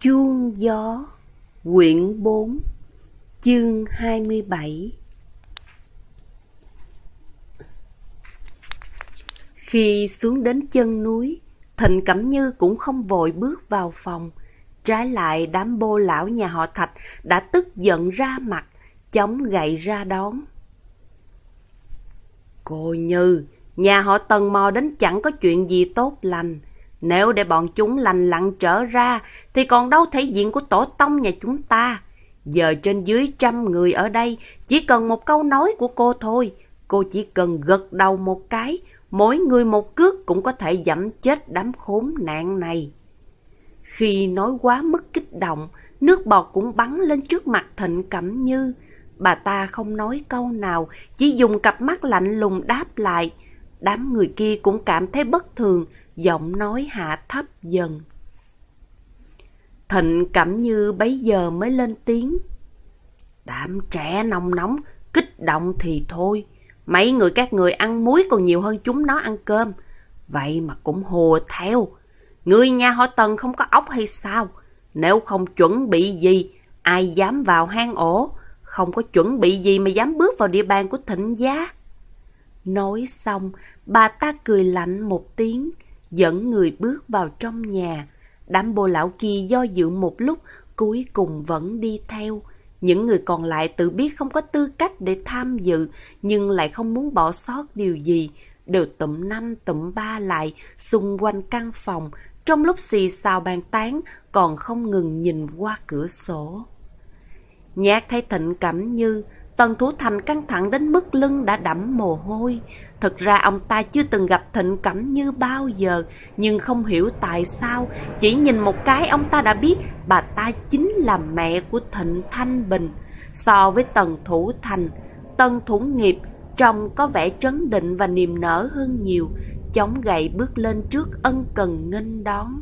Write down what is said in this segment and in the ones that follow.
Chuông gió Quyển 4 Chương 27 Khi xuống đến chân núi, Thịnh Cẩm Như cũng không vội bước vào phòng. Trái lại đám bô lão nhà họ Thạch đã tức giận ra mặt, chống gậy ra đón. Cô Như, nhà họ Tần mò đến chẳng có chuyện gì tốt lành. Nếu để bọn chúng lành lặn trở ra, thì còn đâu thể diện của tổ tông nhà chúng ta. Giờ trên dưới trăm người ở đây, chỉ cần một câu nói của cô thôi. Cô chỉ cần gật đầu một cái, mỗi người một cước cũng có thể dẫm chết đám khốn nạn này. Khi nói quá mức kích động, nước bọt cũng bắn lên trước mặt Thịnh Cẩm Như. Bà ta không nói câu nào, chỉ dùng cặp mắt lạnh lùng đáp lại. Đám người kia cũng cảm thấy bất thường, giọng nói hạ thấp dần. Thịnh cảm Như bấy giờ mới lên tiếng. Đám trẻ nóng nóng, kích động thì thôi. Mấy người các người ăn muối còn nhiều hơn chúng nó ăn cơm. Vậy mà cũng hùa theo. Người nhà họ Tần không có ốc hay sao? Nếu không chuẩn bị gì, ai dám vào hang ổ? Không có chuẩn bị gì mà dám bước vào địa bàn của thịnh gia? Nói xong, bà ta cười lạnh một tiếng, dẫn người bước vào trong nhà. Đám bồ lão kia do dự một lúc, cuối cùng vẫn đi theo. Những người còn lại tự biết không có tư cách để tham dự, nhưng lại không muốn bỏ sót điều gì, đều tụm năm tụm ba lại xung quanh căn phòng, trong lúc xì xào bàn tán còn không ngừng nhìn qua cửa sổ. Nhạc thấy thịnh cẩm như, Tần Thủ Thành căng thẳng đến mức lưng đã đẫm mồ hôi. Thực ra ông ta chưa từng gặp Thịnh Cẩm Như bao giờ, nhưng không hiểu tại sao. Chỉ nhìn một cái ông ta đã biết bà ta chính là mẹ của Thịnh Thanh Bình. So với Tần Thủ Thành, Tần Thủ Nghiệp trông có vẻ trấn định và niềm nở hơn nhiều, chống gậy bước lên trước ân cần nghênh đón.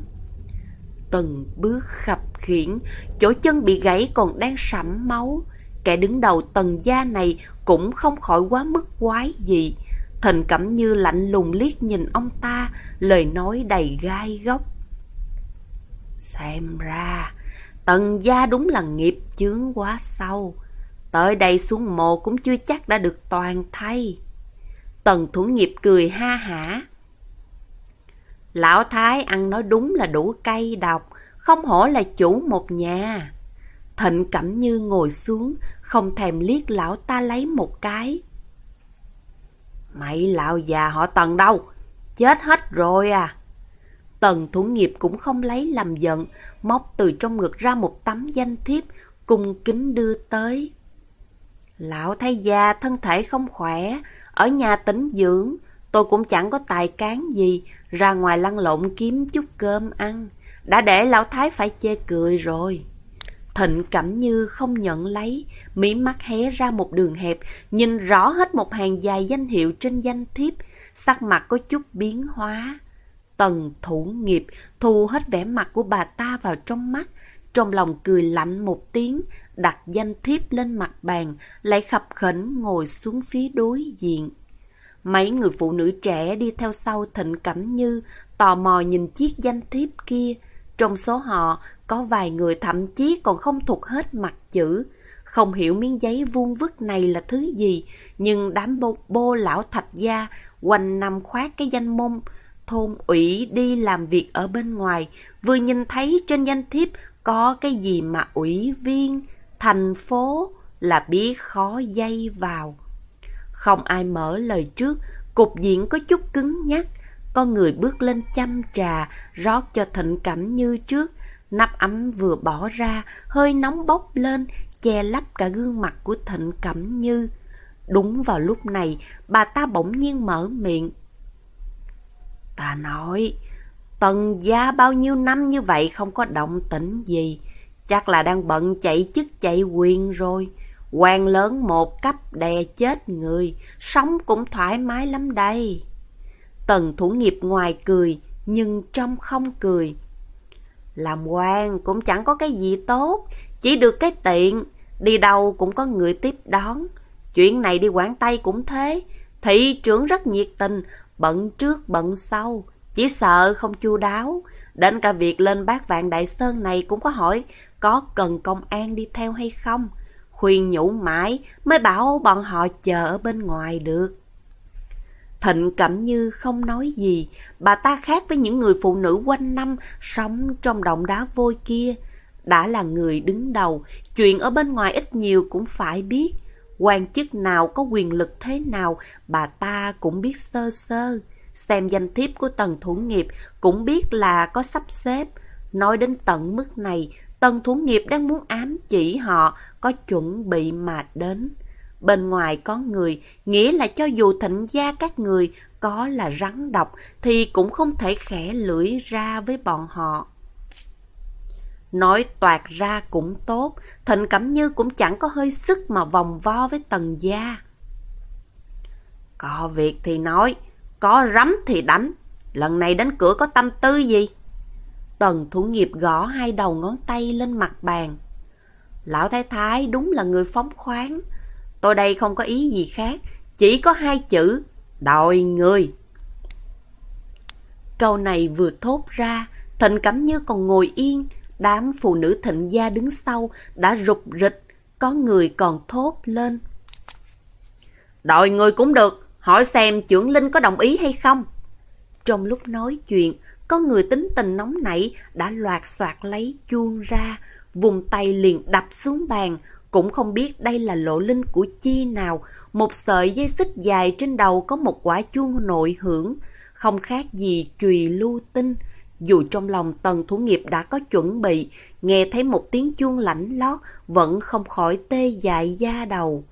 Từng bước khập khiển, chỗ chân bị gãy còn đang sẫm máu. Kẻ đứng đầu tần gia này cũng không khỏi quá mức quái gì. Thịnh Cẩm Như lạnh lùng liếc nhìn ông ta, lời nói đầy gai góc. Xem ra, tần gia đúng là nghiệp chướng quá sâu. Tới đây xuống mộ cũng chưa chắc đã được toàn thay. Tần thủ nghiệp cười ha hả. Lão Thái ăn nói đúng là đủ cay độc, không hổ là chủ một nhà. Thịnh Cẩm Như ngồi xuống, không thèm liếc lão ta lấy một cái. Mày lão già họ Tần đâu? Chết hết rồi à? Tần thủ nghiệp cũng không lấy làm giận, móc từ trong ngực ra một tấm danh thiếp, cung kính đưa tới. Lão thay già thân thể không khỏe, ở nhà tĩnh dưỡng, tôi cũng chẳng có tài cán gì, ra ngoài lăn lộn kiếm chút cơm ăn. Đã để lão thái phải chê cười rồi. Thịnh Cẩm Như không nhận lấy, mí mắt hé ra một đường hẹp, nhìn rõ hết một hàng dài danh hiệu trên danh thiếp, sắc mặt có chút biến hóa. Tần thủ nghiệp thu hết vẻ mặt của bà ta vào trong mắt, trong lòng cười lạnh một tiếng, đặt danh thiếp lên mặt bàn, lại khập khẩn ngồi xuống phía đối diện. Mấy người phụ nữ trẻ đi theo sau Thịnh Cẩm Như, tò mò nhìn chiếc danh thiếp kia. Trong số họ, có vài người thậm chí còn không thuộc hết mặt chữ. Không hiểu miếng giấy vuông vức này là thứ gì, nhưng đám bô, bô lão thạch gia quanh năm khoác cái danh môn thôn ủy đi làm việc ở bên ngoài, vừa nhìn thấy trên danh thiếp có cái gì mà ủy viên, thành phố là biết khó dây vào. Không ai mở lời trước, cục diện có chút cứng nhắc. Con người bước lên chăm trà, rót cho thịnh cảm như trước. Nắp ấm vừa bỏ ra, hơi nóng bốc lên, che lấp cả gương mặt của thịnh cẩm như. Đúng vào lúc này, bà ta bỗng nhiên mở miệng. Ta nói, tần gia bao nhiêu năm như vậy không có động tĩnh gì. Chắc là đang bận chạy chức chạy quyền rồi quan lớn một cấp đè chết người, sống cũng thoải mái lắm đây. Tần thủ nghiệp ngoài cười, nhưng trong không cười. Làm quan cũng chẳng có cái gì tốt, chỉ được cái tiện, đi đâu cũng có người tiếp đón. Chuyện này đi Quảng Tây cũng thế, thị trưởng rất nhiệt tình, bận trước bận sau, chỉ sợ không chu đáo. Đến cả việc lên bát vạn đại sơn này cũng có hỏi có cần công an đi theo hay không. Khuyên nhủ mãi mới bảo bọn họ chờ ở bên ngoài được. Thịnh Cẩm Như không nói gì, bà ta khác với những người phụ nữ quanh năm sống trong động đá vôi kia. Đã là người đứng đầu, chuyện ở bên ngoài ít nhiều cũng phải biết. quan chức nào có quyền lực thế nào, bà ta cũng biết sơ sơ. Xem danh thiếp của tần thủ nghiệp cũng biết là có sắp xếp. Nói đến tận mức này, tần thủ nghiệp đang muốn ám chỉ họ có chuẩn bị mà đến. Bên ngoài có người, nghĩa là cho dù thịnh gia các người có là rắn độc thì cũng không thể khẽ lưỡi ra với bọn họ. Nói toạt ra cũng tốt, Thịnh Cẩm Như cũng chẳng có hơi sức mà vòng vo với tần gia. Có việc thì nói, có rắm thì đánh, lần này đến cửa có tâm tư gì? Tần thủ nghiệp gõ hai đầu ngón tay lên mặt bàn. Lão Thái Thái đúng là người phóng khoáng. Tôi đây không có ý gì khác, chỉ có hai chữ, đòi người. Câu này vừa thốt ra, Thịnh Cẩm Như còn ngồi yên, đám phụ nữ thịnh gia đứng sau đã rụt rịch, có người còn thốt lên. Đòi người cũng được, hỏi xem trưởng Linh có đồng ý hay không. Trong lúc nói chuyện, có người tính tình nóng nảy đã loạt soạt lấy chuông ra, vùng tay liền đập xuống bàn, cũng không biết đây là lộ linh của chi nào, một sợi dây xích dài trên đầu có một quả chuông nội hưởng, không khác gì chùy lưu tinh. Dù trong lòng tần thủ nghiệp đã có chuẩn bị, nghe thấy một tiếng chuông lạnh lót, vẫn không khỏi tê dại da đầu.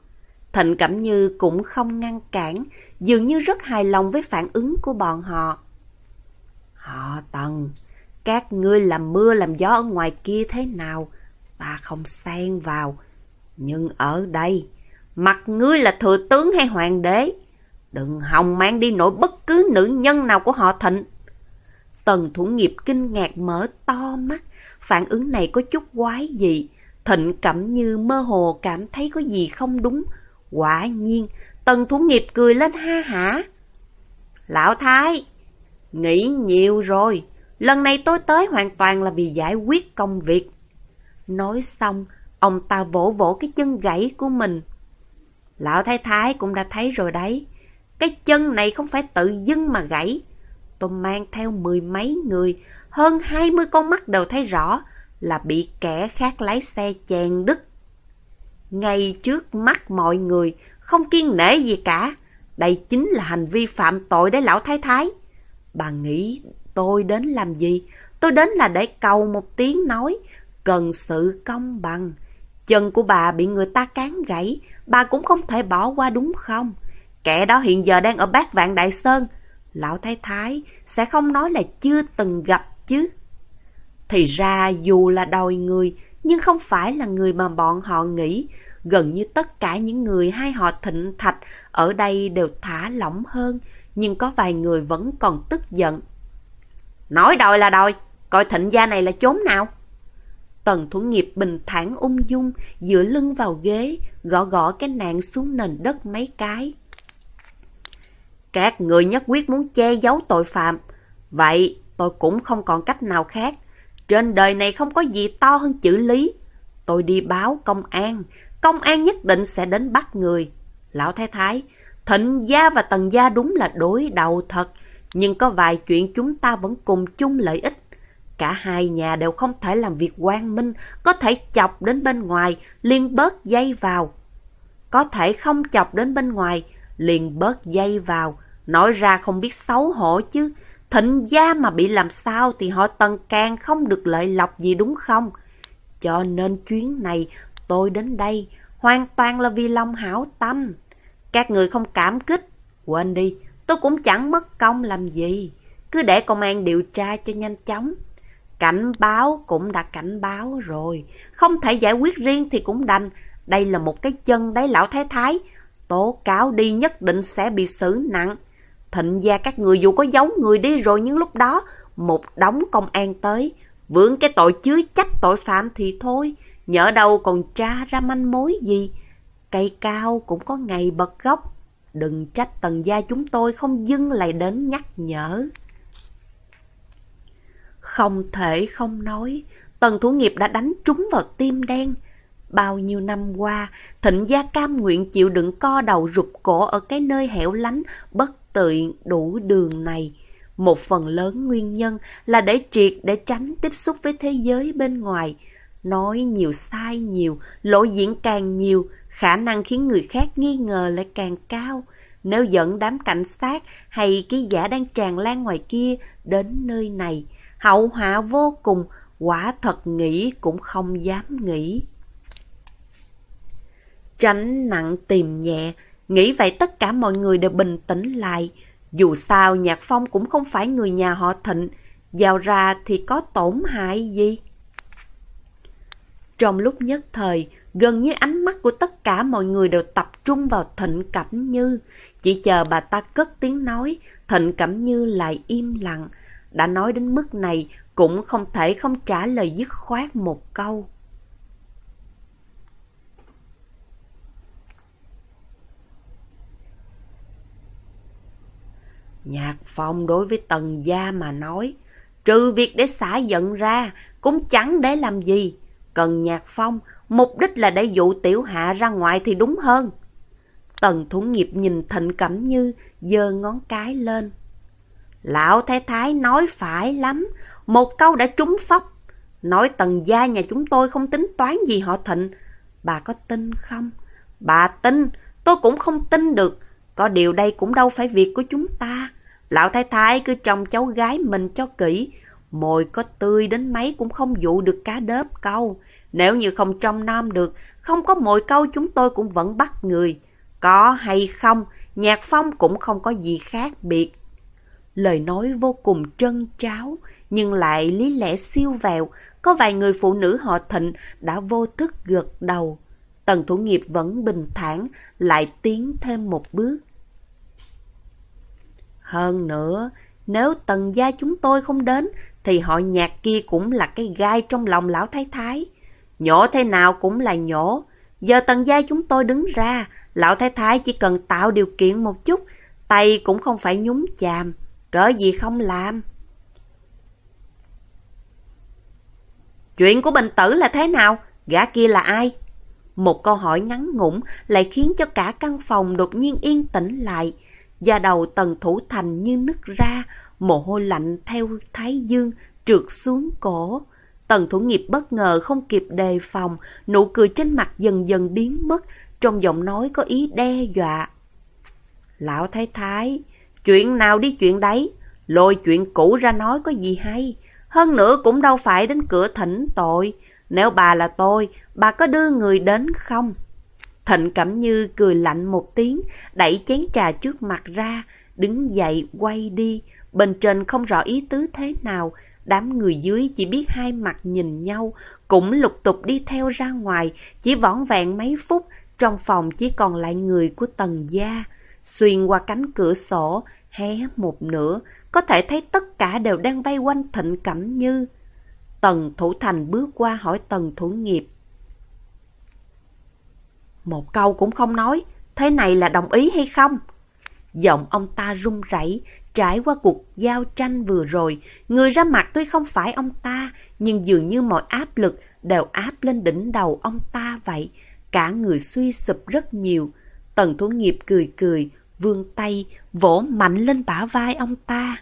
Thịnh Cẩm Như cũng không ngăn cản, dường như rất hài lòng với phản ứng của bọn họ. Họ tần, các ngươi làm mưa làm gió ở ngoài kia thế nào, ta không xen vào. Nhưng ở đây, mặt ngươi là thừa tướng hay hoàng đế, đừng hòng mang đi nổi bất cứ nữ nhân nào của họ thịnh. Tần thủ nghiệp kinh ngạc mở to mắt, phản ứng này có chút quái gì. Thịnh cẩm như mơ hồ cảm thấy có gì không đúng. Quả nhiên, tần thủ nghiệp cười lên ha hả. Lão Thái, nghĩ nhiều rồi, lần này tôi tới hoàn toàn là vì giải quyết công việc. Nói xong, ông ta vỗ vỗ cái chân gãy của mình. Lão Thái Thái cũng đã thấy rồi đấy, cái chân này không phải tự dưng mà gãy, tôi mang theo mười mấy người, hơn hai mươi con mắt đều thấy rõ là bị kẻ khác lái xe chèn đứt. Ngay trước mắt mọi người, không kiên nể gì cả. Đây chính là hành vi phạm tội đấy lão thái thái. Bà nghĩ tôi đến làm gì? Tôi đến là để cầu một tiếng nói, cần sự công bằng. Chân của bà bị người ta cán gãy, bà cũng không thể bỏ qua đúng không? Kẻ đó hiện giờ đang ở bát vạn Đại Sơn, Lão Thái Thái sẽ không nói là chưa từng gặp chứ. Thì ra dù là đòi người, nhưng không phải là người mà bọn họ nghĩ. Gần như tất cả những người hai họ thịnh thạch ở đây đều thả lỏng hơn, nhưng có vài người vẫn còn tức giận. Nói đòi là đòi, coi thịnh gia này là chốn nào? Tần thủ nghiệp bình thản ung dung, dựa lưng vào ghế, gõ gõ cái nạn xuống nền đất mấy cái. Các người nhất quyết muốn che giấu tội phạm. Vậy tôi cũng không còn cách nào khác. Trên đời này không có gì to hơn chữ lý. Tôi đi báo công an. Công an nhất định sẽ đến bắt người. Lão Thái Thái, Thịnh Gia và Tần Gia đúng là đối đầu thật. Nhưng có vài chuyện chúng ta vẫn cùng chung lợi ích. Cả hai nhà đều không thể làm việc quan minh, có thể chọc đến bên ngoài, liền bớt dây vào. Có thể không chọc đến bên ngoài, liền bớt dây vào. Nói ra không biết xấu hổ chứ. Thịnh gia mà bị làm sao thì họ tần càng không được lợi lộc gì đúng không? Cho nên chuyến này tôi đến đây hoàn toàn là vì lòng hảo tâm. Các người không cảm kích, quên đi, tôi cũng chẳng mất công làm gì. Cứ để công an điều tra cho nhanh chóng. Cảnh báo cũng đã cảnh báo rồi. Không thể giải quyết riêng thì cũng đành. Đây là một cái chân đấy lão thái thái. Tố cáo đi nhất định sẽ bị xử nặng. Thịnh gia các người dù có giấu người đi rồi nhưng lúc đó một đống công an tới, vướng cái tội chứa chấp tội phạm thì thôi, nhỡ đâu còn tra ra manh mối gì. Cây cao cũng có ngày bật gốc, đừng trách tần gia chúng tôi không dưng lại đến nhắc nhở. Không thể không nói, tần thủ nghiệp đã đánh trúng vào tim đen. Bao nhiêu năm qua, thịnh gia cam nguyện chịu đựng co đầu rụt cổ ở cái nơi hẻo lánh, bất tiện đủ đường này. Một phần lớn nguyên nhân là để triệt để tránh tiếp xúc với thế giới bên ngoài. Nói nhiều sai nhiều, lộ diễn càng nhiều, khả năng khiến người khác nghi ngờ lại càng cao. Nếu dẫn đám cảnh sát hay ký giả đang tràn lan ngoài kia đến nơi này, hậu hạ vô cùng, quả thật nghĩ cũng không dám nghĩ. Tránh nặng tìm nhẹ, nghĩ vậy tất cả mọi người đều bình tĩnh lại. Dù sao Nhạc Phong cũng không phải người nhà họ Thịnh, giao ra thì có tổn hại gì. Trong lúc nhất thời, gần như ánh mắt của tất cả mọi người đều tập trung vào Thịnh Cẩm Như. Chỉ chờ bà ta cất tiếng nói, Thịnh Cẩm Như lại im lặng. Đã nói đến mức này, cũng không thể không trả lời dứt khoát một câu. Nhạc phong đối với tần gia mà nói, trừ việc để xả giận ra, cũng chẳng để làm gì. Cần nhạc phong, mục đích là để dụ tiểu hạ ra ngoài thì đúng hơn. Tần thủ nghiệp nhìn thịnh cẩm như, giơ ngón cái lên. Lão thái thái nói phải lắm, một câu đã trúng phóc. Nói tần gia nhà chúng tôi không tính toán gì họ thịnh. Bà có tin không? Bà tin, tôi cũng không tin được. Có điều đây cũng đâu phải việc của chúng ta. Lão thái thái cứ trông cháu gái mình cho kỹ. Mồi có tươi đến mấy cũng không dụ được cá đớp câu. Nếu như không trông nom được, không có mồi câu chúng tôi cũng vẫn bắt người. Có hay không, nhạc phong cũng không có gì khác biệt. Lời nói vô cùng trân tráo, nhưng lại lý lẽ siêu vẹo. Có vài người phụ nữ họ thịnh đã vô thức gật đầu. Tần thủ nghiệp vẫn bình thản, lại tiến thêm một bước. Hơn nữa, nếu tần gia chúng tôi không đến, thì họ nhạc kia cũng là cái gai trong lòng lão thái thái. Nhổ thế nào cũng là nhổ. Giờ tần gia chúng tôi đứng ra, lão thái thái chỉ cần tạo điều kiện một chút, tay cũng không phải nhúng chàm, cỡ gì không làm. Chuyện của Bình Tử là thế nào? Gã kia là ai? Một câu hỏi ngắn ngủn lại khiến cho cả căn phòng đột nhiên yên tĩnh lại. Da đầu tần thủ thành như nứt ra, mồ hôi lạnh theo thái dương trượt xuống cổ. Tần thủ nghiệp bất ngờ không kịp đề phòng, nụ cười trên mặt dần dần biến mất, trong giọng nói có ý đe dọa. Lão thái thái, chuyện nào đi chuyện đấy, lôi chuyện cũ ra nói có gì hay. Hơn nữa cũng đâu phải đến cửa thỉnh tội. Nếu bà là tôi, bà có đưa người đến không? Thịnh Cẩm Như cười lạnh một tiếng, đẩy chén trà trước mặt ra, đứng dậy quay đi. Bên trên không rõ ý tứ thế nào, đám người dưới chỉ biết hai mặt nhìn nhau, cũng lục tục đi theo ra ngoài, chỉ võn vẹn mấy phút, trong phòng chỉ còn lại người của tần gia. Xuyên qua cánh cửa sổ, hé một nửa, có thể thấy tất cả đều đang vây quanh Thịnh Cẩm Như. Tần Thủ Thành bước qua hỏi Tần Thủ Nghiệp. Một câu cũng không nói, thế này là đồng ý hay không? Giọng ông ta run rẩy trải qua cuộc giao tranh vừa rồi, người ra mặt tuy không phải ông ta, nhưng dường như mọi áp lực đều áp lên đỉnh đầu ông ta vậy. Cả người suy sụp rất nhiều. Tần Thủ Nghiệp cười cười, vươn tay, vỗ mạnh lên bả vai ông ta.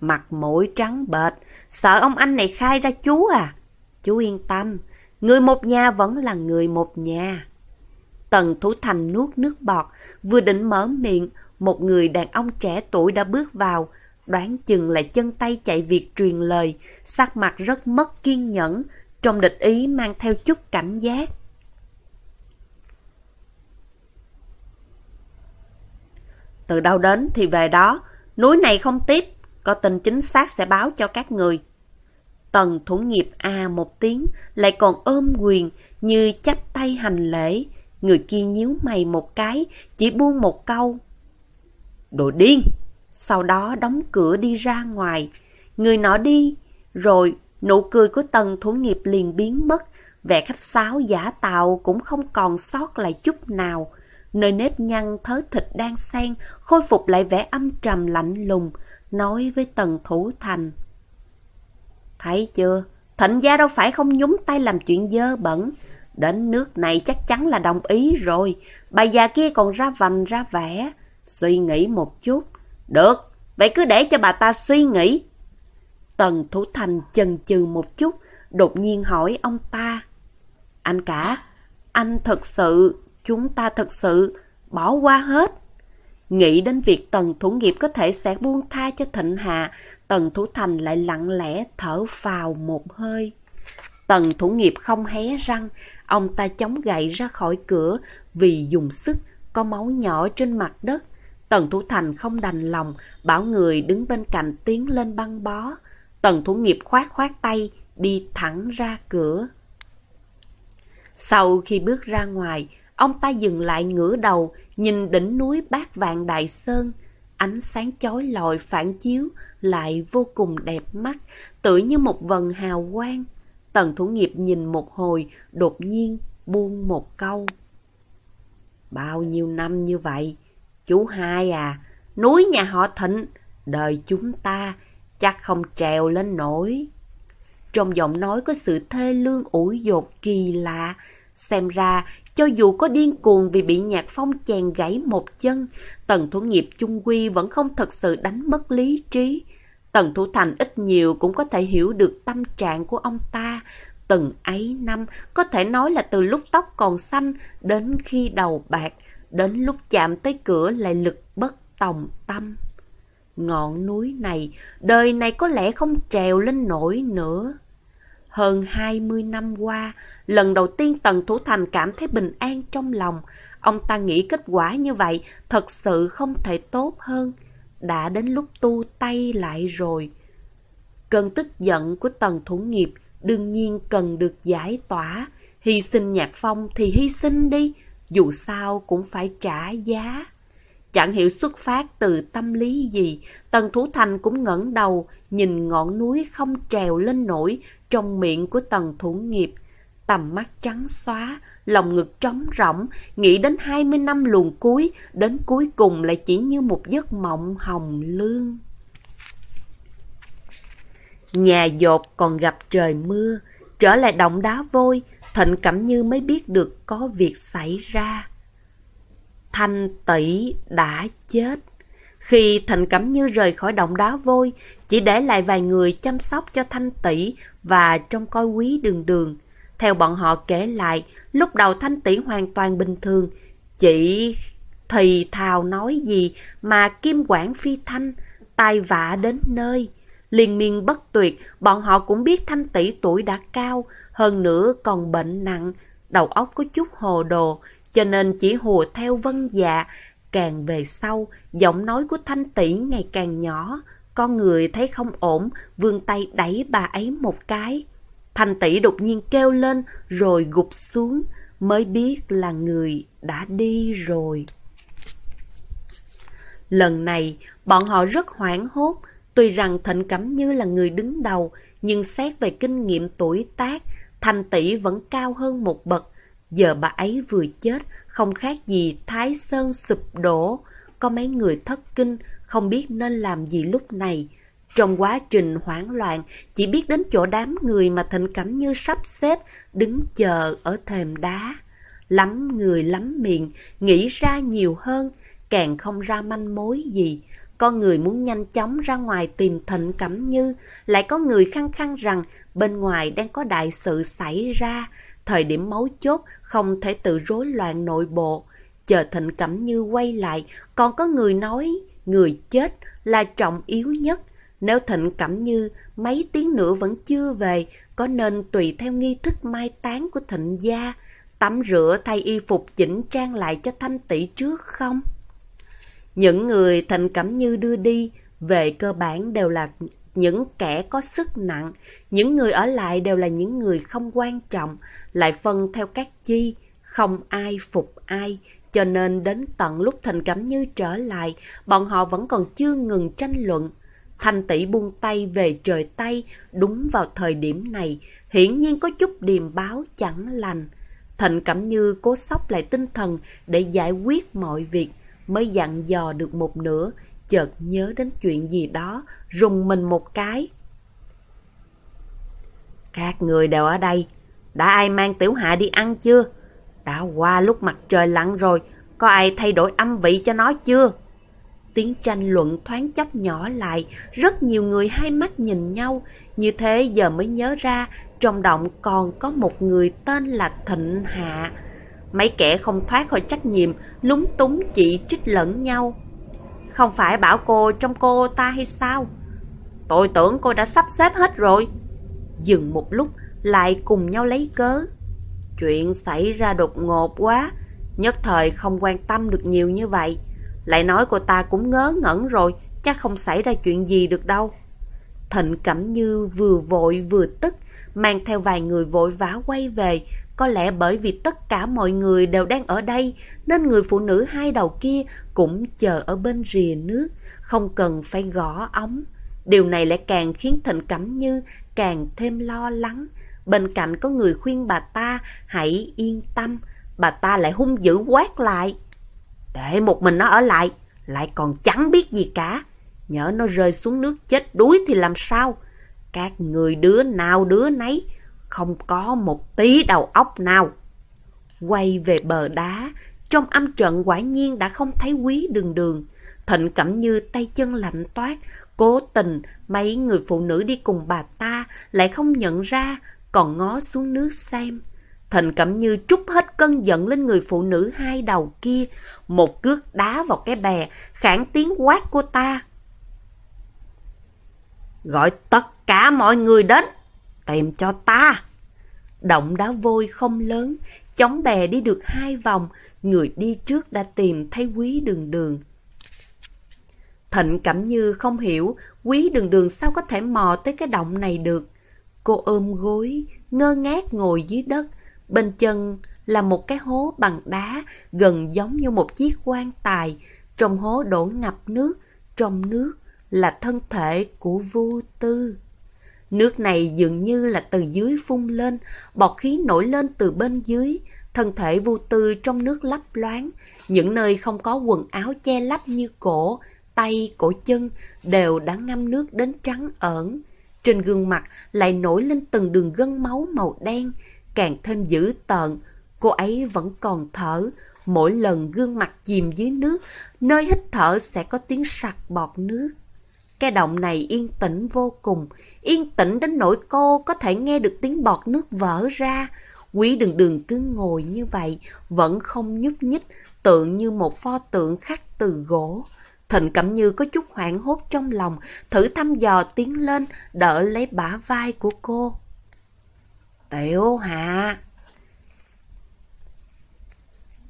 Mặt mũi trắng bệt, sợ ông anh này khai ra chú à? Chú yên tâm, người một nhà vẫn là người một nhà. Tần Thủ Thành nuốt nước bọt, vừa định mở miệng, một người đàn ông trẻ tuổi đã bước vào, đoán chừng là chân tay chạy việc truyền lời, sắc mặt rất mất kiên nhẫn, trong địch ý mang theo chút cảnh giác. Từ đâu đến thì về đó, núi này không tiếp, có tin chính xác sẽ báo cho các người. Tần thủ nghiệp à một tiếng, lại còn ôm quyền, như chắp tay hành lễ. Người kia nhíu mày một cái, chỉ buông một câu. Đồ điên! Sau đó đóng cửa đi ra ngoài. Người nọ đi, rồi nụ cười của tần thủ nghiệp liền biến mất. Vẻ khách sáo giả tạo cũng không còn sót lại chút nào. nơi nếp nhăn thớ thịt đang xen, khôi phục lại vẻ âm trầm lạnh lùng, nói với Tần Thủ Thành. Thấy chưa, thịnh gia đâu phải không nhúng tay làm chuyện dơ bẩn. Đến nước này chắc chắn là đồng ý rồi, bà già kia còn ra vành ra vẻ. Suy nghĩ một chút. Được, vậy cứ để cho bà ta suy nghĩ. Tần Thủ Thành chần chừ một chút, đột nhiên hỏi ông ta. Anh cả, anh thật sự, chúng ta thật sự bỏ qua hết. Nghĩ đến việc Tần Thủ Nghiệp có thể sẽ buông tha cho Thịnh Hạ, Tần Thủ Thành lại lặng lẽ thở phào một hơi. Tần Thủ Nghiệp không hé răng, ông ta chống gậy ra khỏi cửa vì dùng sức, có máu nhỏ trên mặt đất. Tần Thủ Thành không đành lòng, bảo người đứng bên cạnh tiến lên băng bó. Tần Thủ Nghiệp khoát khoát tay, đi thẳng ra cửa. Sau khi bước ra ngoài, ông ta dừng lại ngửa đầu, nhìn đỉnh núi bát vạn đại sơn. Ánh sáng chói lọi phản chiếu lại vô cùng đẹp mắt, tự như một vần hào quang. Tần thủ nghiệp nhìn một hồi, đột nhiên buông một câu. Bao nhiêu năm như vậy, chú hai à, núi nhà họ thịnh, đời chúng ta chắc không trèo lên nổi. Trong giọng nói có sự thê lương ủi dột kỳ lạ, xem ra cho dù có điên cuồng vì bị nhạc phong chèn gãy một chân, Tần Thủ Nghiệp chung quy vẫn không thật sự đánh mất lý trí. Tần Thủ Thành ít nhiều cũng có thể hiểu được tâm trạng của ông ta. Từng ấy năm, có thể nói là từ lúc tóc còn xanh đến khi đầu bạc, đến lúc chạm tới cửa lại lực bất tòng tâm. Ngọn núi này, đời này có lẽ không trèo lên nổi nữa. Hơn 20 năm qua, lần đầu tiên Tần Thủ Thành cảm thấy bình an trong lòng. Ông ta nghĩ kết quả như vậy thật sự không thể tốt hơn. Đã đến lúc tu tay lại rồi. Cơn tức giận của Tần Thủ Nghiệp đương nhiên cần được giải tỏa. Hy sinh nhạc phong thì hy sinh đi, dù sao cũng phải trả giá. Chẳng hiểu xuất phát từ tâm lý gì, Tần Thủ Thành cũng ngẩng đầu, nhìn ngọn núi không trèo lên nổi trong miệng của Tần Thủ Nghiệp. Tầm mắt trắng xóa, lòng ngực trống rỗng, nghĩ đến 20 năm luồn cuối, đến cuối cùng lại chỉ như một giấc mộng hồng lương. Nhà dột còn gặp trời mưa, trở lại động đá vôi, Thịnh Cẩm Như mới biết được có việc xảy ra. Thanh tỷ đã chết. Khi Thịnh Cẩm Như rời khỏi động đá vôi, chỉ để lại vài người chăm sóc cho Thanh tỷ và trông coi quý đường đường. Theo bọn họ kể lại, lúc đầu Thanh tỷ hoàn toàn bình thường, chỉ thì thào nói gì mà kim quản phi thanh, tai vạ đến nơi. Liên miên bất tuyệt, bọn họ cũng biết Thanh tỷ tuổi đã cao, hơn nữa còn bệnh nặng, đầu óc có chút hồ đồ, cho nên chỉ hùa theo vân dạ. Càng về sau, giọng nói của Thanh tỷ ngày càng nhỏ, con người thấy không ổn, vươn tay đẩy bà ấy một cái. Thanh tỷ đột nhiên kêu lên rồi gục xuống, mới biết là người đã đi rồi. Lần này, bọn họ rất hoảng hốt, tuy rằng Thịnh Cẩm Như là người đứng đầu, nhưng xét về kinh nghiệm tuổi tác, Thanh tỷ vẫn cao hơn một bậc. Giờ bà ấy vừa chết, không khác gì Thái Sơn sụp đổ. Có mấy người thất kinh, không biết nên làm gì lúc này. Trong quá trình hoảng loạn, chỉ biết đến chỗ đám người mà Thịnh Cẩm Như sắp xếp, đứng chờ ở thềm đá. Lắm người lắm miệng, nghĩ ra nhiều hơn, càng không ra manh mối gì. Con người muốn nhanh chóng ra ngoài tìm Thịnh Cẩm Như, lại có người khăng khăng rằng bên ngoài đang có đại sự xảy ra, thời điểm máu chốt không thể tự rối loạn nội bộ. Chờ Thịnh Cẩm Như quay lại, còn có người nói người chết là trọng yếu nhất. Nếu Thịnh Cẩm Như mấy tiếng nữa vẫn chưa về, có nên tùy theo nghi thức mai táng của Thịnh gia, tắm rửa thay y phục chỉnh trang lại cho Thanh tỷ trước không? Những người Thịnh Cẩm Như đưa đi, về cơ bản đều là những kẻ có sức nặng, những người ở lại đều là những người không quan trọng, lại phân theo các chi, không ai phục ai, cho nên đến tận lúc Thành Cẩm Như trở lại, bọn họ vẫn còn chưa ngừng tranh luận. Thanh tỷ buông tay về trời Tây, đúng vào thời điểm này, hiển nhiên có chút điềm báo chẳng lành. Thịnh Cẩm Như cố sóc lại tinh thần để giải quyết mọi việc, mới dặn dò được một nửa, chợt nhớ đến chuyện gì đó, rùng mình một cái. Các người đều ở đây, đã ai mang tiểu hạ đi ăn chưa? Đã qua lúc mặt trời lặn rồi, có ai thay đổi âm vị cho nó chưa? Tiếng tranh luận thoáng chốc nhỏ lại, rất nhiều người hai mắt nhìn nhau, như thế giờ mới nhớ ra trong động còn có một người tên là Thịnh Hạ. Mấy kẻ không thoát khỏi trách nhiệm, lúng túng chỉ trích lẫn nhau. Không phải bảo cô trong cô ta hay sao? Tôi tưởng cô đã sắp xếp hết rồi. Dừng một lúc, lại cùng nhau lấy cớ. Chuyện xảy ra đột ngột quá, nhất thời không quan tâm được nhiều như vậy. Lại nói cô ta cũng ngớ ngẩn rồi, chắc không xảy ra chuyện gì được đâu. Thịnh Cẩm Như vừa vội vừa tức, mang theo vài người vội vã quay về. Có lẽ bởi vì tất cả mọi người đều đang ở đây, nên người phụ nữ hai đầu kia cũng chờ ở bên rìa nước, không cần phải gõ ống. Điều này lại càng khiến Thịnh Cẩm Như càng thêm lo lắng. Bên cạnh có người khuyên bà ta hãy yên tâm, bà ta lại hung dữ quát lại. Để một mình nó ở lại, lại còn chẳng biết gì cả. Nhỡ nó rơi xuống nước chết đuối thì làm sao? Các người đứa nào đứa nấy, không có một tí đầu óc nào. Quay về bờ đá, trong âm trận quả nhiên đã không thấy quý đường đường. Thịnh Cẩm Như tay chân lạnh toát, cố tình mấy người phụ nữ đi cùng bà ta lại không nhận ra, còn ngó xuống nước xem. Thịnh Cẩm Như trút hết cơn giận lên người phụ nữ hai đầu kia, một cước đá vào cái bè, khản tiếng quát của ta. Gọi tất cả mọi người đến, tìm cho ta. Động đá vôi không lớn, chống bè đi được hai vòng, người đi trước đã tìm thấy quý đường đường. Thịnh Cẩm Như không hiểu quý đường đường sao có thể mò tới cái động này được. Cô ôm gối, ngơ ngác ngồi dưới đất, bên chân là một cái hố bằng đá gần giống như một chiếc quan tài, trong hố đổ ngập nước, trong nước là thân thể của vô tư. Nước này dường như là từ dưới phun lên, bọt khí nổi lên từ bên dưới, thân thể vô tư trong nước lấp loáng, những nơi không có quần áo che lấp như cổ, tay, cổ chân đều đã ngâm nước đến trắng ẩn. Trên gương mặt lại nổi lên từng đường gân máu màu đen, càng thêm dữ tợn. Cô ấy vẫn còn thở, mỗi lần gương mặt chìm dưới nước, nơi hít thở sẽ có tiếng sặc bọt nước. Cái động này yên tĩnh vô cùng, yên tĩnh đến nỗi cô có thể nghe được tiếng bọt nước vỡ ra. Quý đường đường cứ ngồi như vậy, vẫn không nhúc nhích, tượng như một pho tượng khắc từ gỗ. Thịnh Cẩm Như có chút hoảng hốt trong lòng, thử thăm dò tiến lên, đỡ lấy bả vai của cô. Tiểu Hạ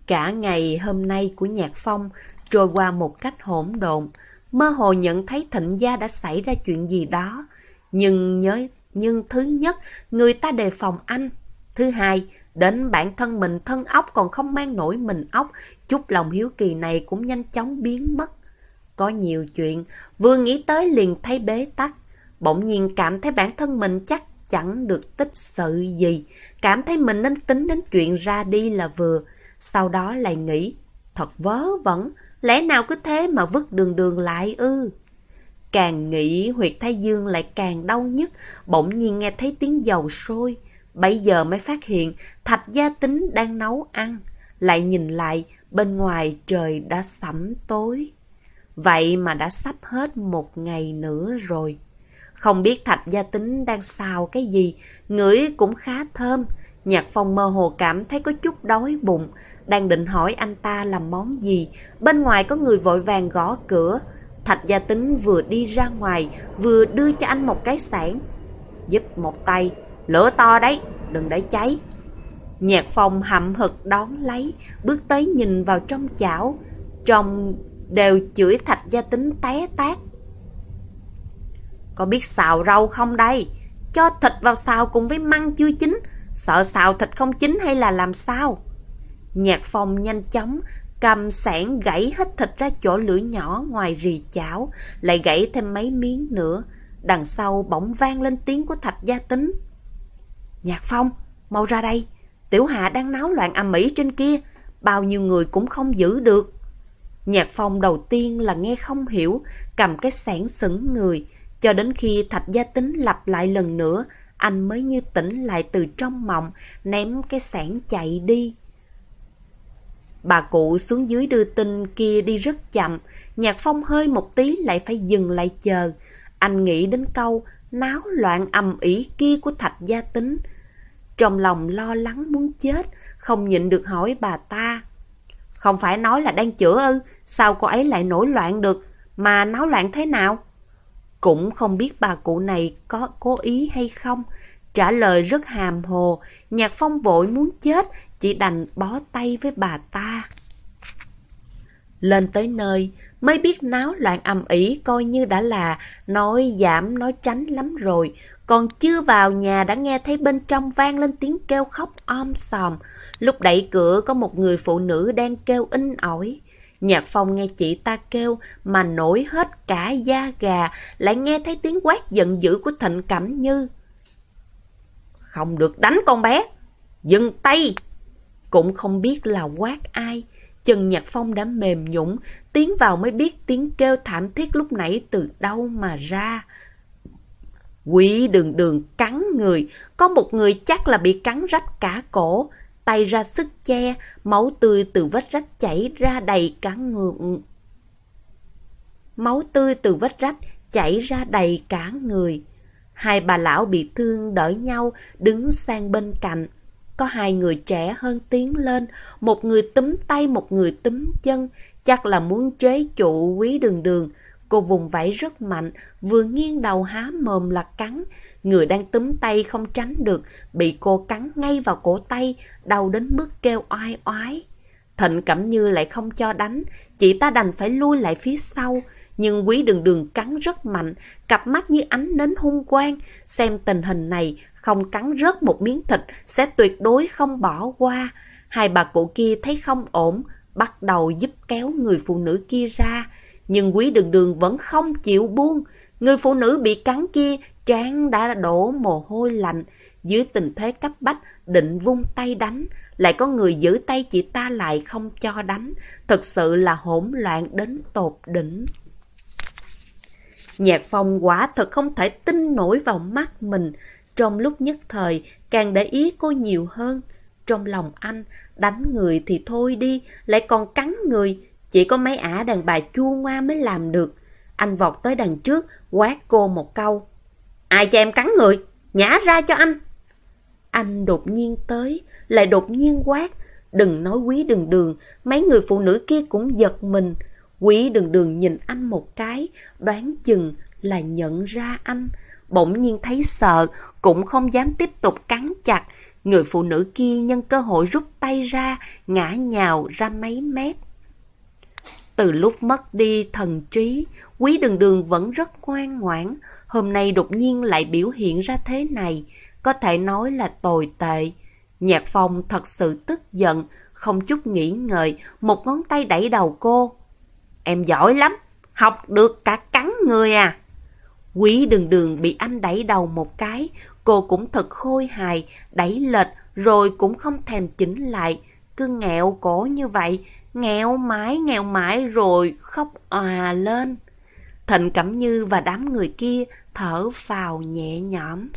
Cả ngày hôm nay của Nhạc Phong trôi qua một cách hỗn độn, mơ hồ nhận thấy thịnh gia đã xảy ra chuyện gì đó. Nhưng nhớ, nhưng thứ nhất, người ta đề phòng anh. Thứ hai, đến bản thân mình thân ốc còn không mang nổi mình ốc, chút lòng hiếu kỳ này cũng nhanh chóng biến mất. Có nhiều chuyện, vừa nghĩ tới liền thấy bế tắc. Bỗng nhiên cảm thấy bản thân mình chắc chẳng được tích sự gì. Cảm thấy mình nên tính đến chuyện ra đi là vừa. Sau đó lại nghĩ, thật vớ vẩn, lẽ nào cứ thế mà vứt đường đường lại ư? Càng nghĩ huyệt thái dương lại càng đau nhức, bỗng nhiên nghe thấy tiếng dầu sôi. Bây giờ mới phát hiện thạch gia tính đang nấu ăn. Lại nhìn lại, bên ngoài trời đã sẫm tối. Vậy mà đã sắp hết một ngày nữa rồi. Không biết Thạch Gia Tính đang xào cái gì, ngửi cũng khá thơm. Nhạc Phong mơ hồ cảm thấy có chút đói bụng, đang định hỏi anh ta làm món gì. Bên ngoài có người vội vàng gõ cửa. Thạch Gia Tính vừa đi ra ngoài, vừa đưa cho anh một cái sản. Giúp một tay, lửa to đấy, đừng để cháy. Nhạc Phong hậm hực đón lấy, bước tới nhìn vào trong chảo. Trong đều chửi Thạch Gia Tính té tát. Có biết xào rau không đây? Cho thịt vào xào cùng với măng chưa chín, sợ xào thịt không chín hay là làm sao? Nhạc phong nhanh chóng, cầm sẻn gãy hết thịt ra chỗ lửa nhỏ ngoài rì chảo, lại gãy thêm mấy miếng nữa. Đằng sau bỗng vang lên tiếng của Thạch Gia Tính. Nhạc Phong, mau ra đây, Tiểu Hạ đang náo loạn âm mỹ trên kia, bao nhiêu người cũng không giữ được. Nhạc phong đầu tiên là nghe không hiểu, cầm cái sẻn sững người, cho đến khi thạch gia tính lặp lại lần nữa, anh mới như tỉnh lại từ trong mộng, ném cái sẻn chạy đi. Bà cụ xuống dưới đưa tin kia đi rất chậm, nhạc phong hơi một tí lại phải dừng lại chờ. Anh nghĩ đến câu náo loạn ầm ĩ kia của thạch gia tính. Trong lòng lo lắng muốn chết, không nhịn được hỏi bà ta. Không phải nói là đang chữa ư, sao cô ấy lại nổi loạn được, mà náo loạn thế nào? Cũng không biết bà cụ này có cố ý hay không. Trả lời rất hàm hồ, nhạc phong vội muốn chết, chỉ đành bó tay với bà ta. Lên tới nơi, mới biết náo loạn ầm ĩ coi như đã là nói giảm nói tránh lắm rồi. Còn chưa vào nhà đã nghe thấy bên trong vang lên tiếng kêu khóc om sòm. Lúc đẩy cửa có một người phụ nữ đang kêu in ỏi. Nhạc phong nghe chị ta kêu mà nổi hết cả da gà, lại nghe thấy tiếng quát giận dữ của Thịnh Cẩm Như. Không được đánh con bé, dừng tay! Cũng không biết là quát ai. Chân Nhạc Phong đã mềm nhũng, tiến vào mới biết tiếng kêu thảm thiết lúc nãy từ đâu mà ra. Quỷ đường đường cắn người, có một người chắc là bị cắn rách cả cổ, tay ra sức che, máu tươi từ vết rách chảy ra đầy cả người. Máu tươi từ vết rách chảy ra đầy cả người. Hai bà lão bị thương đỡ nhau, đứng sang bên cạnh. Có hai người trẻ hơn tiến lên, một người túm tay, một người túm chân, chắc là muốn chế trụ quý đường đường. Cô vùng vẫy rất mạnh, vừa nghiêng đầu há mồm là cắn. Người đang túm tay không tránh được, bị cô cắn ngay vào cổ tay, đau đến mức kêu oai oái. Thịnh Cẩm Như lại không cho đánh, chị ta đành phải lui lại phía sau. Nhưng quý đường đường cắn rất mạnh, cặp mắt như ánh nến hung quang. Xem tình hình này, không cắn rớt một miếng thịt sẽ tuyệt đối không bỏ qua. Hai bà cụ kia thấy không ổn, bắt đầu giúp kéo người phụ nữ kia ra. Nhưng quý đường đường vẫn không chịu buông. Người phụ nữ bị cắn kia, trán đã đổ mồ hôi lạnh. Dưới tình thế cấp bách, định vung tay đánh. Lại có người giữ tay chị ta lại không cho đánh. Thực sự là hỗn loạn đến tột đỉnh. Nhạc phong quả thật không thể tin nổi vào mắt mình. Trong lúc nhất thời, càng để ý cô nhiều hơn. Trong lòng anh, đánh người thì thôi đi, lại còn cắn người. Chỉ có mấy ả đàn bà chua ngoa mới làm được. Anh vọt tới đằng trước, quát cô một câu. Ai cho em cắn người? Nhả ra cho anh! Anh đột nhiên tới, lại đột nhiên quát. Đừng nói quý đường đường, mấy người phụ nữ kia cũng giật mình. Quý đường đường nhìn anh một cái, đoán chừng là nhận ra anh. Bỗng nhiên thấy sợ, cũng không dám tiếp tục cắn chặt. Người phụ nữ kia nhân cơ hội rút tay ra, ngã nhào ra mấy mét. Từ lúc mất đi thần trí, quý đường đường vẫn rất ngoan ngoãn. Hôm nay đột nhiên lại biểu hiện ra thế này, có thể nói là tồi tệ. Nhạc phong thật sự tức giận, không chút nghĩ ngợi, một ngón tay đẩy đầu cô. Em giỏi lắm, học được cả cắn người à. Quý đường đường bị anh đẩy đầu một cái, cô cũng thật khôi hài, đẩy lệch rồi cũng không thèm chỉnh lại. Cứ nghẹo cổ như vậy, nghẹo mãi nghẹo mãi rồi khóc òa lên. Thịnh Cẩm Như và đám người kia thở phào nhẹ nhõm.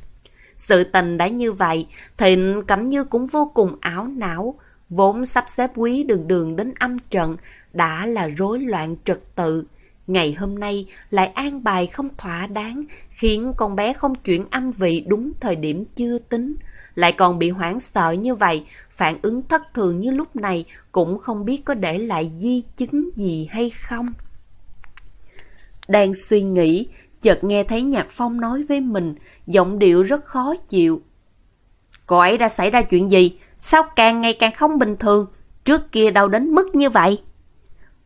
Sự tình đã như vậy, Thịnh Cẩm Như cũng vô cùng ảo não, vốn sắp xếp quý đường đường đến âm trận, đã là rối loạn trật tự. Ngày hôm nay lại an bài không thỏa đáng, khiến con bé không chuyển âm vị đúng thời điểm chưa tính. Lại còn bị hoảng sợ như vậy, phản ứng thất thường như lúc này cũng không biết có để lại di chứng gì hay không. Đang suy nghĩ, chợt nghe thấy Nhạc Phong nói với mình, giọng điệu rất khó chịu. Cô ấy đã xảy ra chuyện gì? Sao càng ngày càng không bình thường? Trước kia đâu đến mức như vậy?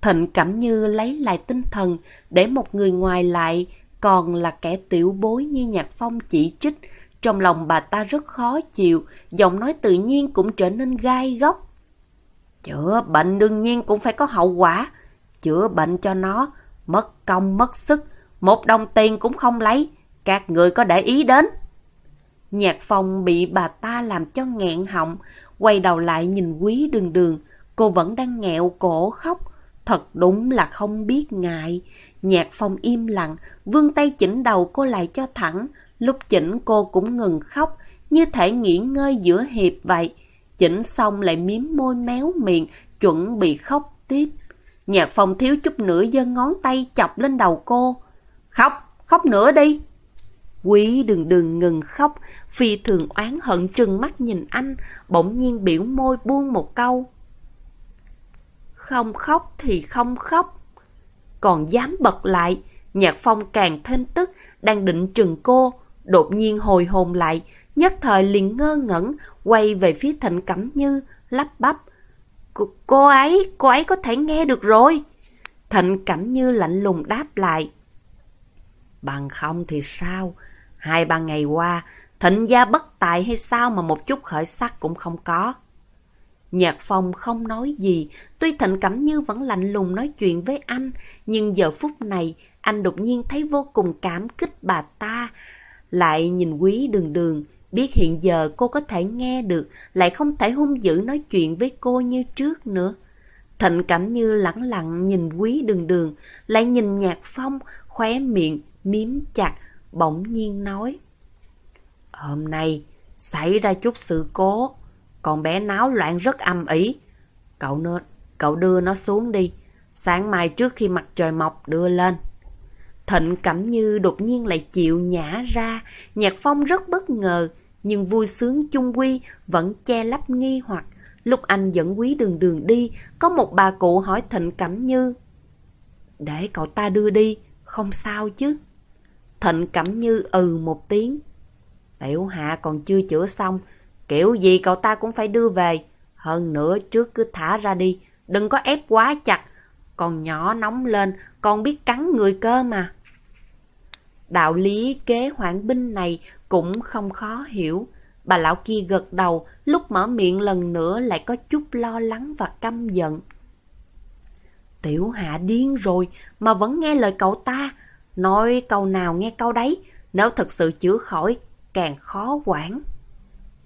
Thịnh cảm Như lấy lại tinh thần để một người ngoài lại còn là kẻ tiểu bối như Nhạc Phong chỉ trích. Trong lòng bà ta rất khó chịu, giọng nói tự nhiên cũng trở nên gai góc. Chữa bệnh đương nhiên cũng phải có hậu quả. Chữa bệnh cho nó, mất công mất sức, một đồng tiền cũng không lấy. Các người có để ý đến. Nhạc Phong bị bà ta làm cho nghẹn họng, quay đầu lại nhìn quý đường đường, cô vẫn đang nghẹo cổ khóc. Thật đúng là không biết ngại. Nhạc phong im lặng, vươn tay chỉnh đầu cô lại cho thẳng. Lúc chỉnh cô cũng ngừng khóc, như thể nghỉ ngơi giữa hiệp vậy. Chỉnh xong lại miếm môi méo miệng, chuẩn bị khóc tiếp. Nhạc phong thiếu chút nữa giơ ngón tay chọc lên đầu cô. Khóc, khóc nữa đi. Quý đừng đừng ngừng khóc, phi thường oán hận trừng mắt nhìn anh, bỗng nhiên biểu môi buông một câu. Không khóc thì không khóc. Còn dám bật lại, nhạc phong càng thêm tức, đang định trừng cô, đột nhiên hồi hồn lại, nhất thời liền ngơ ngẩn, quay về phía thịnh cẩm như, lắp bắp. Cô, cô ấy, cô ấy có thể nghe được rồi. Thịnh cẩm như lạnh lùng đáp lại. Bằng không thì sao? Hai ba ngày qua, thịnh gia bất tài hay sao mà một chút khởi sắc cũng không có. Nhạc phong không nói gì, tuy Thịnh Cẩm Như vẫn lạnh lùng nói chuyện với anh, nhưng giờ phút này anh đột nhiên thấy vô cùng cảm kích bà ta. Lại nhìn quý đường đường, biết hiện giờ cô có thể nghe được, lại không thể hung dữ nói chuyện với cô như trước nữa. Thịnh Cẩm Như lẳng lặng nhìn quý đường đường, lại nhìn nhạc phong, khóe miệng, miếm chặt, bỗng nhiên nói. Hôm nay, xảy ra chút sự cố, con bé náo loạn rất âm ý. Cậu, nên, cậu đưa nó xuống đi, sáng mai trước khi mặt trời mọc đưa lên. Thịnh Cẩm Như đột nhiên lại chịu nhả ra, Nhạc Phong rất bất ngờ, nhưng vui sướng chung quy vẫn che lấp nghi hoặc. Lúc anh dẫn quý đường đường đi, có một bà cụ hỏi Thịnh Cẩm Như. Để cậu ta đưa đi, không sao chứ. Thịnh Cẩm Như ừ một tiếng. Tiểu Hạ còn chưa chữa xong, kiểu gì cậu ta cũng phải đưa về. Hơn nữa trước cứ thả ra đi, đừng có ép quá chặt. Còn nhỏ nóng lên, còn biết cắn người cơ mà. Đạo lý kế hoãn binh này cũng không khó hiểu. Bà lão kia gật đầu, lúc mở miệng lần nữa lại có chút lo lắng và căm giận. Tiểu hạ điên rồi, mà vẫn nghe lời cậu ta. Nói câu nào nghe câu đấy, nếu thật sự chữa khỏi, càng khó quản.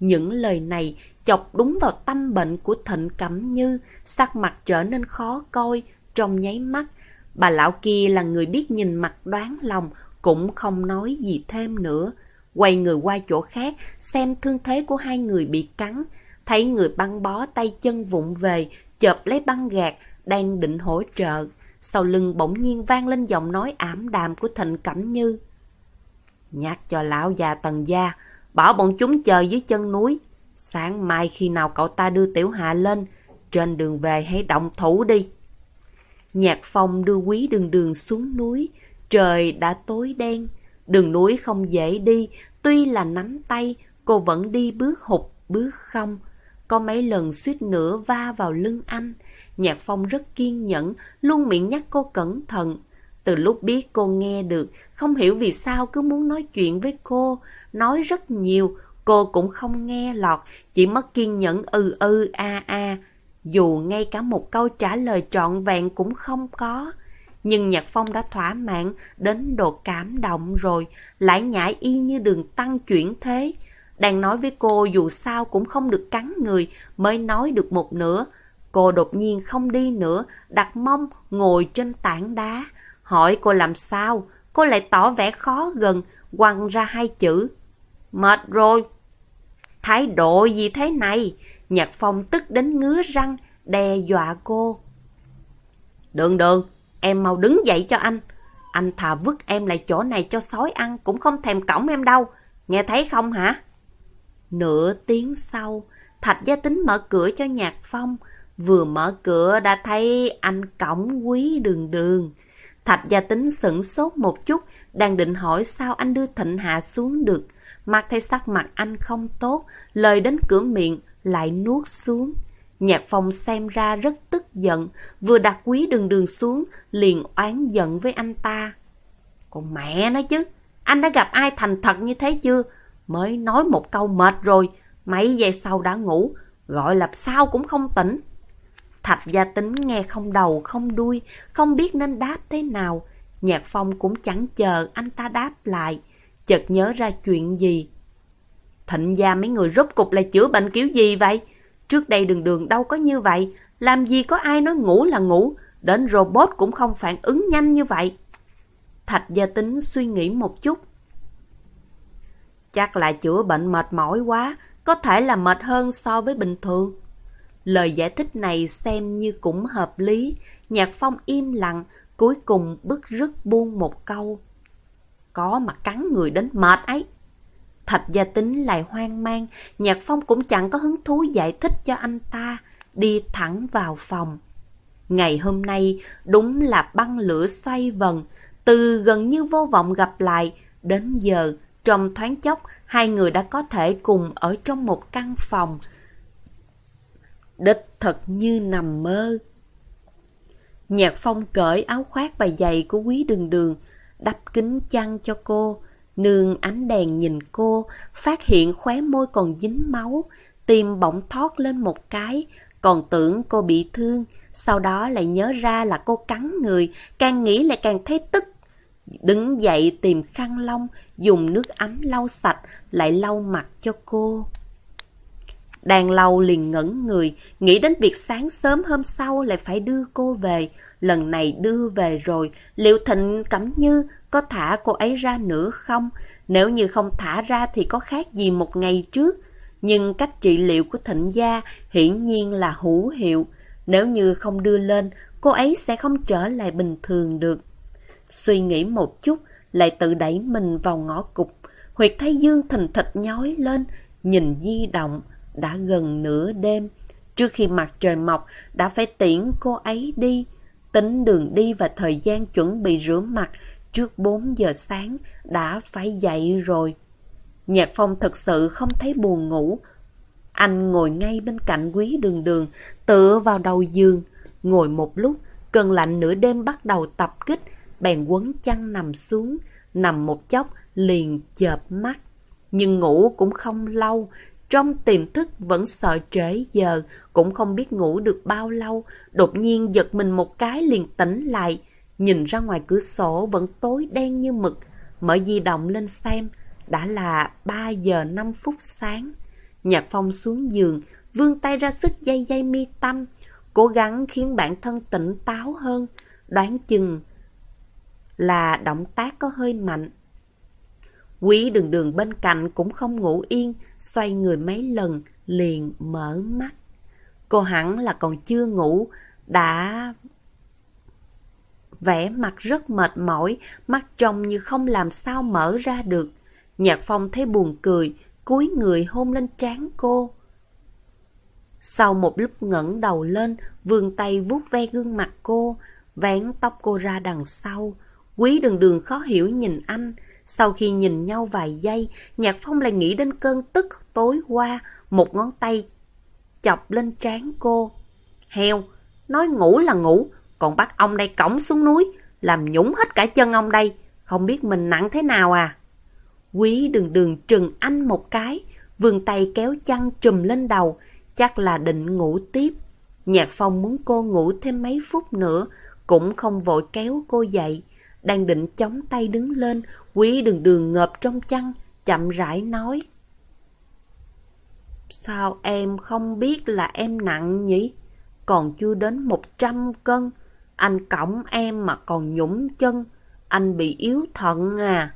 Những lời này chọc đúng vào tâm bệnh của Thịnh Cẩm Như, sắc mặt trở nên khó coi, trong nháy mắt. Bà lão kia là người biết nhìn mặt đoán lòng, cũng không nói gì thêm nữa. Quay người qua chỗ khác, xem thương thế của hai người bị cắn. Thấy người băng bó tay chân vụng về, chợp lấy băng gạt, đang định hỗ trợ. Sau lưng bỗng nhiên vang lên giọng nói ảm đạm của Thịnh Cẩm Như. Nhắc cho lão già tần gia, bảo bọn chúng chờ dưới chân núi. Sáng mai khi nào cậu ta đưa Tiểu Hạ lên, trên đường về hãy động thủ đi. Nhạc phong đưa quý đường đường xuống núi, trời đã tối đen. Đường núi không dễ đi, tuy là nắm tay, cô vẫn đi bước hụt, bước không. Có mấy lần suýt nữa va vào lưng anh. Nhạc Phong rất kiên nhẫn, luôn miệng nhắc cô cẩn thận. Từ lúc biết cô nghe được, không hiểu vì sao cứ muốn nói chuyện với cô, nói rất nhiều, cô cũng không nghe lọt, chỉ mất kiên nhẫn ư ư a a. Dù ngay cả một câu trả lời trọn vẹn cũng không có. Nhưng Nhạc Phong đã thỏa mãn đến độ cảm động rồi, lại nhảy y như đường tăng chuyển thế. Đang nói với cô dù sao cũng không được cắn người, mới nói được một nửa. Cô đột nhiên không đi nữa, đặt mông ngồi trên tảng đá. Hỏi cô làm sao, cô lại tỏ vẻ khó gần, quăng ra hai chữ. Mệt rồi. Thái độ gì thế này? Nhạc Phong tức đến ngứa răng, đe dọa cô. Đường đường, em mau đứng dậy cho anh. Anh thà vứt em lại chỗ này cho sói ăn cũng không thèm cổng em đâu. Nghe thấy không hả? Nửa tiếng sau, Thạch Gia Tính mở cửa cho Nhạc Phong. Vừa mở cửa đã thấy anh cổng quý đường đường. Thạch Gia Tính sửng sốt một chút, đang định hỏi sao anh đưa Thịnh Hạ xuống được. Mặt thấy sắc mặt anh không tốt, lời đến cửa miệng lại nuốt xuống. Nhạc Phong xem ra rất tức giận, vừa đặt quý đường đường xuống, liền oán giận với anh ta. Còn mẹ nó chứ, anh đã gặp ai thành thật như thế chưa? Mới nói một câu mệt rồi, mấy giây sau đã ngủ, gọi là sao cũng không tỉnh. Thạch gia tính nghe không đầu không đuôi, không biết nên đáp thế nào. Nhạc Phong cũng chẳng chờ anh ta đáp lại, chợt nhớ ra chuyện gì. Thịnh gia mấy người rốt cục là chữa bệnh kiểu gì vậy? Trước đây đường đường đâu có như vậy, làm gì có ai nói ngủ là ngủ, đến robot cũng không phản ứng nhanh như vậy. Thạch gia tính suy nghĩ một chút. Chắc là chữa bệnh mệt mỏi quá, có thể là mệt hơn so với bình thường. Lời giải thích này xem như cũng hợp lý, Nhạc Phong im lặng, cuối cùng bức rứt buông một câu. Có mà cắn người đến mệt ấy. Thạch gia tính lại hoang mang, Nhạc Phong cũng chẳng có hứng thú giải thích cho anh ta, đi thẳng vào phòng. Ngày hôm nay đúng là băng lửa xoay vần, từ gần như vô vọng gặp lại, đến giờ, trong thoáng chốc, hai người đã có thể cùng ở trong một căn phòng. Đích thật như nằm mơ. Nhạc phong cởi áo khoác và giày của quý đường đường, đắp kính chăn cho cô. Nương ánh đèn nhìn cô, phát hiện khóe môi còn dính máu, tim bỗng thoát lên một cái, còn tưởng cô bị thương, sau đó lại nhớ ra là cô cắn người, càng nghĩ lại càng thấy tức. Đứng dậy tìm khăn lông, dùng nước ấm lau sạch, lại lau mặt cho cô. Đang lâu liền ngẩn người, nghĩ đến việc sáng sớm hôm sau lại phải đưa cô về. Lần này đưa về rồi, liệu Thịnh Cẩm Như có thả cô ấy ra nữa không? Nếu như không thả ra thì có khác gì một ngày trước. Nhưng cách trị liệu của Thịnh Gia hiển nhiên là hữu hiệu. Nếu như không đưa lên, cô ấy sẽ không trở lại bình thường được. Suy nghĩ một chút, lại tự đẩy mình vào ngõ cục. Huyệt thái dương thình thịch nhói lên, nhìn di động, đã gần nửa đêm. Trước khi mặt trời mọc, đã phải tiễn cô ấy đi. Tính đường đi và thời gian chuẩn bị rửa mặt trước 4 giờ sáng đã phải dậy rồi. Nhạc phong thực sự không thấy buồn ngủ. Anh ngồi ngay bên cạnh quý đường đường, tựa vào đầu giường. Ngồi một lúc, cơn lạnh nửa đêm bắt đầu tập kích, bèn quấn chăn nằm xuống, nằm một chốc liền chợp mắt. Nhưng ngủ cũng không lâu, trong tiềm thức vẫn sợ trễ giờ, cũng không biết ngủ được bao lâu, đột nhiên giật mình một cái liền tỉnh lại, nhìn ra ngoài cửa sổ vẫn tối đen như mực, mở di động lên xem, đã là 3 giờ 5 phút sáng. Nhạc Phong xuống giường, vươn tay ra sức dây dây mi tâm, cố gắng khiến bản thân tỉnh táo hơn, đoán chừng là động tác có hơi mạnh. Quý đường đường bên cạnh cũng không ngủ yên, xoay người mấy lần, liền mở mắt. Cô hẳn là còn chưa ngủ, đã vẻ mặt rất mệt mỏi, mắt trông như không làm sao mở ra được. Nhạc Phong thấy buồn cười, cúi người hôn lên trán cô. Sau một lúc ngẩng đầu lên, vươn tay vuốt ve gương mặt cô, vén tóc cô ra đằng sau. Quý đường đường khó hiểu nhìn anh. Sau khi nhìn nhau vài giây, Nhạc Phong lại nghĩ đến cơn tức tối qua, một ngón tay chọc lên trán cô. Heo, nói ngủ là ngủ, còn bắt ông đây cõng xuống núi, làm nhũng hết cả chân ông đây, không biết mình nặng thế nào à. Quý đường đường trừng anh một cái, vươn tay kéo chăn trùm lên đầu, chắc là định ngủ tiếp. Nhạc Phong muốn cô ngủ thêm mấy phút nữa, cũng không vội kéo cô dậy. Đang định chống tay đứng lên, quý đường đường ngợp trong chăn, chậm rãi nói. Sao em không biết là em nặng nhỉ? Còn chưa đến 100 cân, anh cõng em mà còn nhũng chân, anh bị yếu thận à.